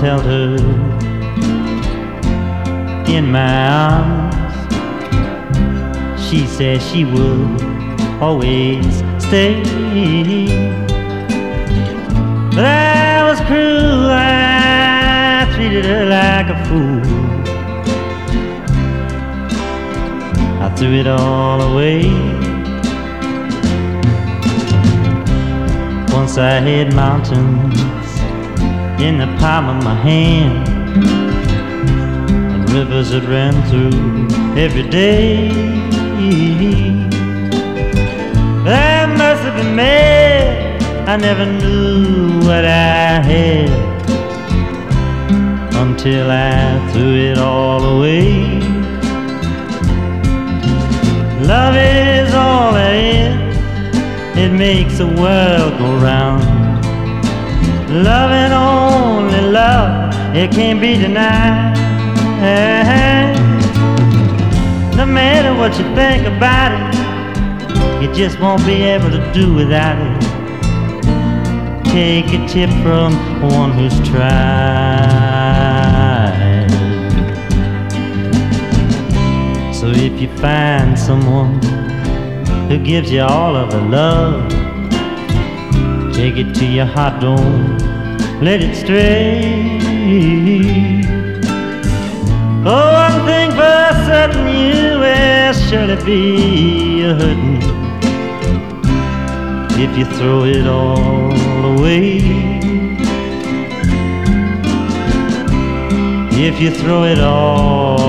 held her in my arms. She said she would always stay. But I was cruel, I treated her like a fool. I threw it all away. Once I had mountains in the palm of my hand, and rivers that ran through every day. I must have been mad. I never knew what I had until I threw it all away. Love is all there is. It makes the world go round. Only love, it can't be denied. No matter what you think about it, you just won't be able to do without it. Take a tip from one who's tried. So if you find someone who gives you all of the love, take it to your heart, don't let it stray. Oh, one thing for certain, you will surely be a hurting if you throw it all away. If you throw it all.